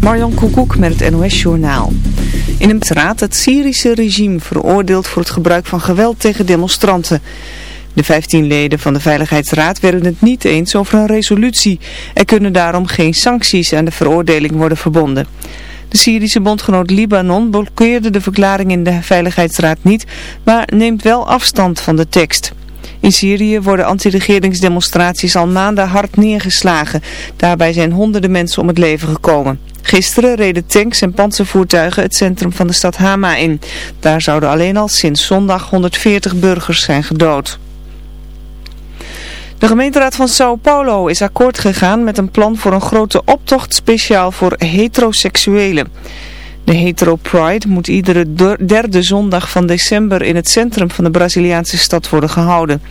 Marjan Koekoek met het NOS Journaal. In een raad het Syrische regime veroordeeld voor het gebruik van geweld tegen demonstranten. De 15 leden van de Veiligheidsraad werden het niet eens over een resolutie. Er kunnen daarom geen sancties aan de veroordeling worden verbonden. De Syrische bondgenoot Libanon blokkeerde de verklaring in de Veiligheidsraad niet, maar neemt wel afstand van de tekst. In Syrië worden anti-regeringsdemonstraties al maanden hard neergeslagen. Daarbij zijn honderden mensen om het leven gekomen. Gisteren reden tanks en panzervoertuigen het centrum van de stad Hama in. Daar zouden alleen al sinds zondag 140 burgers zijn gedood. De gemeenteraad van Sao Paulo is akkoord gegaan met een plan voor een grote optocht speciaal voor heteroseksuelen. De Hetero Pride moet iedere derde zondag van december in het centrum van de Braziliaanse stad worden gehouden.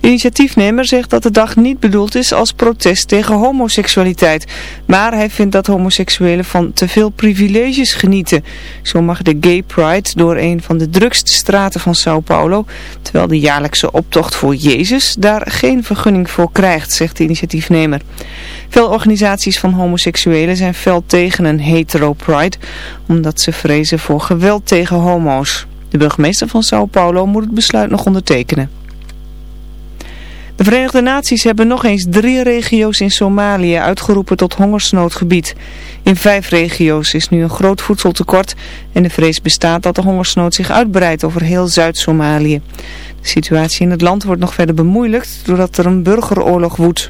De initiatiefnemer zegt dat de dag niet bedoeld is als protest tegen homoseksualiteit. Maar hij vindt dat homoseksuelen van te veel privileges genieten. Zo mag de Gay Pride door een van de drukste straten van Sao Paulo, terwijl de jaarlijkse optocht voor Jezus daar geen vergunning voor krijgt, zegt de initiatiefnemer. Veel organisaties van homoseksuelen zijn fel tegen een hetero pride, omdat ze vrezen voor geweld tegen homo's. De burgemeester van Sao Paulo moet het besluit nog ondertekenen. De Verenigde Naties hebben nog eens drie regio's in Somalië uitgeroepen tot hongersnoodgebied. In vijf regio's is nu een groot voedseltekort en de vrees bestaat dat de hongersnood zich uitbreidt over heel Zuid-Somalië. De situatie in het land wordt nog verder bemoeilijkt doordat er een burgeroorlog woedt.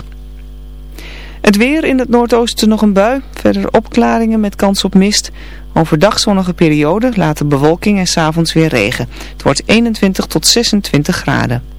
Het weer in het noordoosten nog een bui, verder opklaringen met kans op mist. Overdag zonnige periode, later bewolking en s'avonds weer regen. Het wordt 21 tot 26 graden.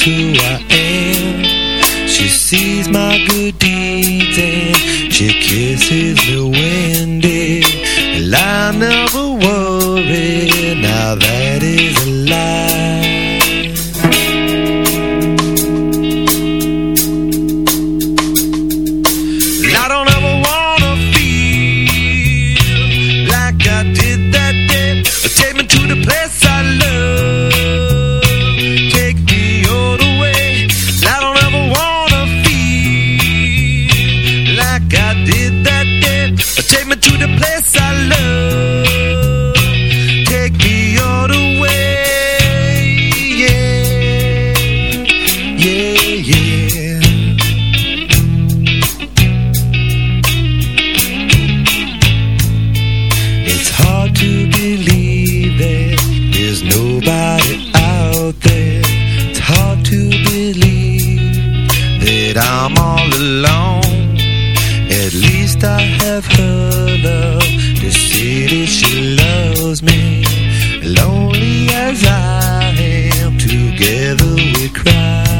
To. I'm all alone. At least I have her love. To see that she loves me. Lonely as I am Together we cry.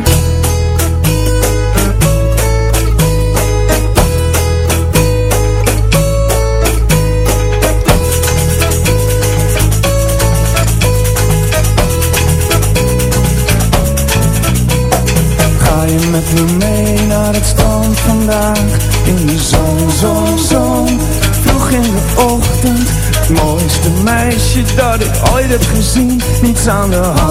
长得好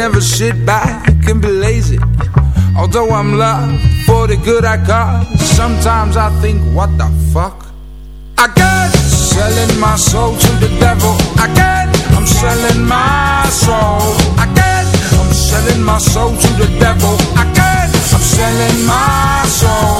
never sit back and be lazy. Although I'm loved for the good I got Sometimes I think, what the fuck? I get selling my soul to the devil. I get, I'm selling my soul. I get, I'm selling my soul to the devil. I get, I'm selling my soul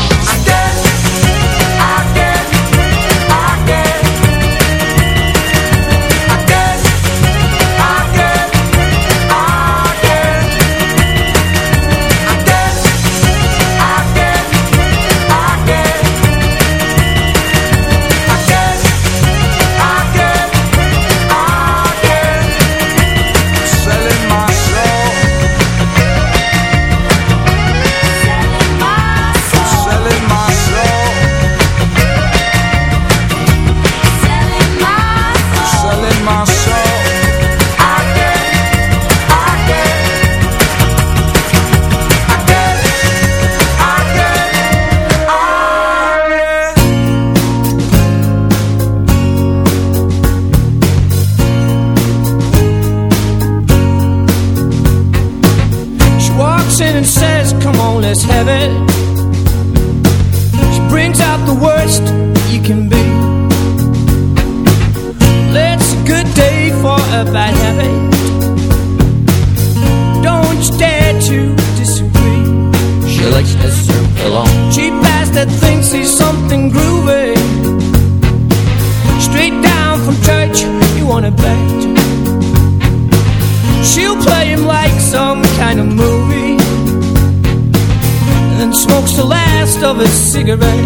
last of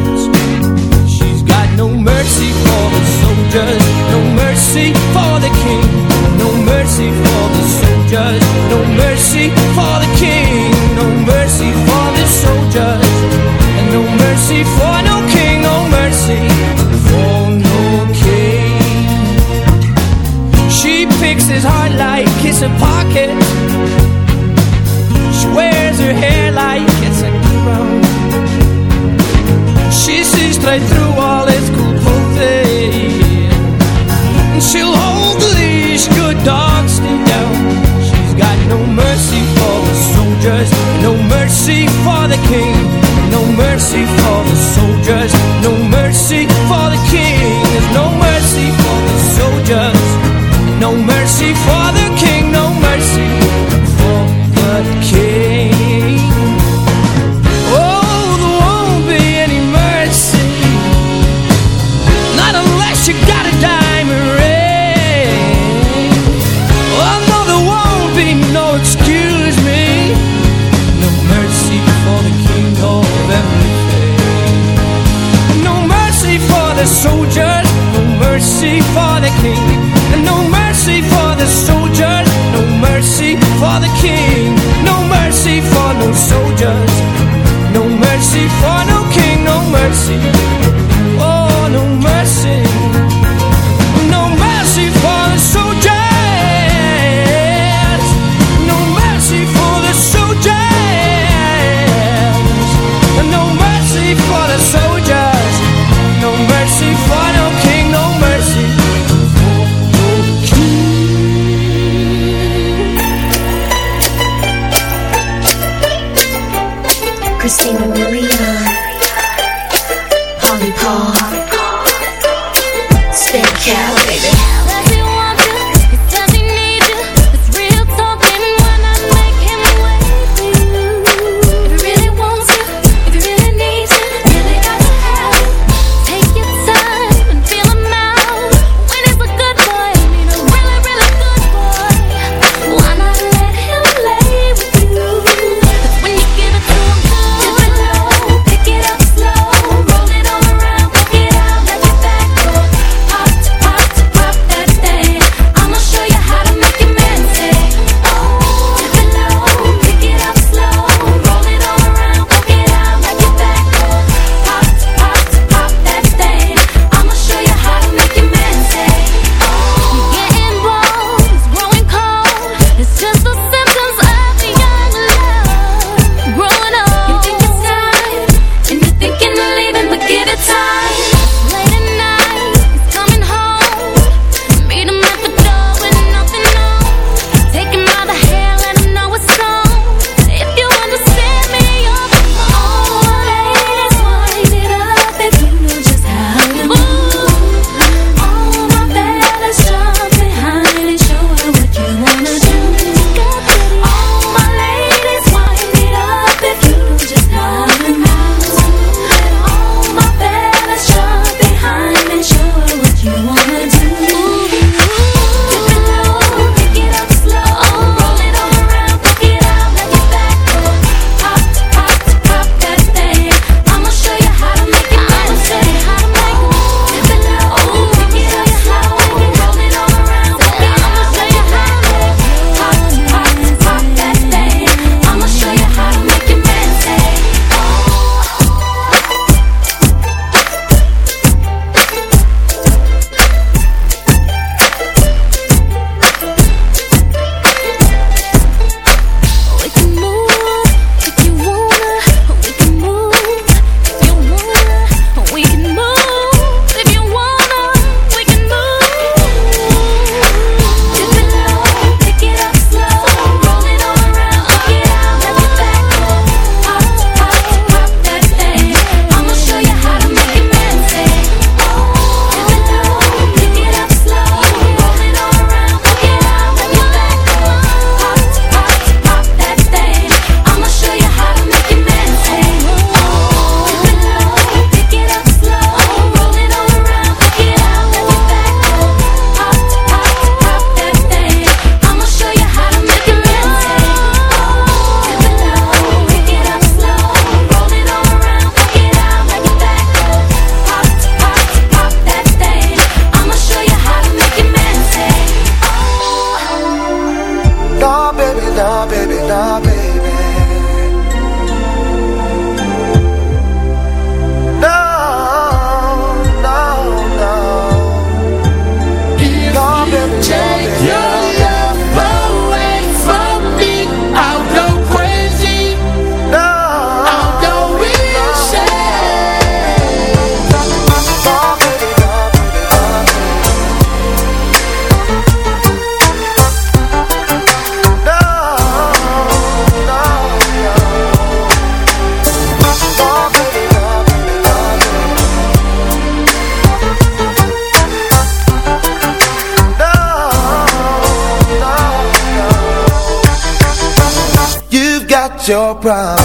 got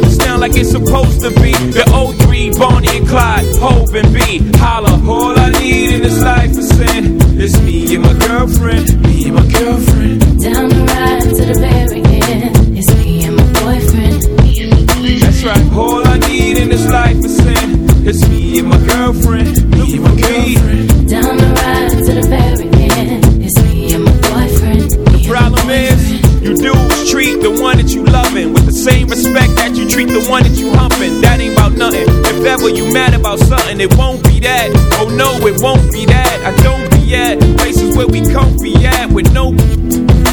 this down like it's supposed to be. The O3, Bonnie and Clyde, Hov and B. Holla, all I need in this life is sin. It's me and my girlfriend, me and my girlfriend. Down the ride to the very end. It's me and my boyfriend. Me and my boyfriend. That's right. All I need in this life is sin. It's me and my girlfriend, me and my girlfriend. Treat the one that you humping. That ain't about nothing. If ever you mad about something, it won't be that. Oh no, it won't be that. I don't be at places where we comfy at with no.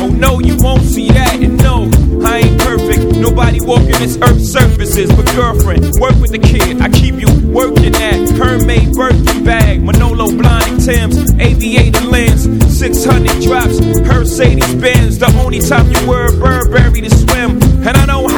Oh no, you won't see that. And no, I ain't perfect. Nobody walking this earth's surfaces. But girlfriend, work with the kid. I keep you working at Hermès Birkin bag, Manolo Blahnik Tim's, aviator lens, 600 drops, Mercedes Benz. The only time you wear Burberry to swim. And I don't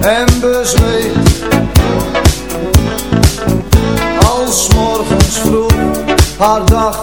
En bezweet. Als morgens vroeg haar dag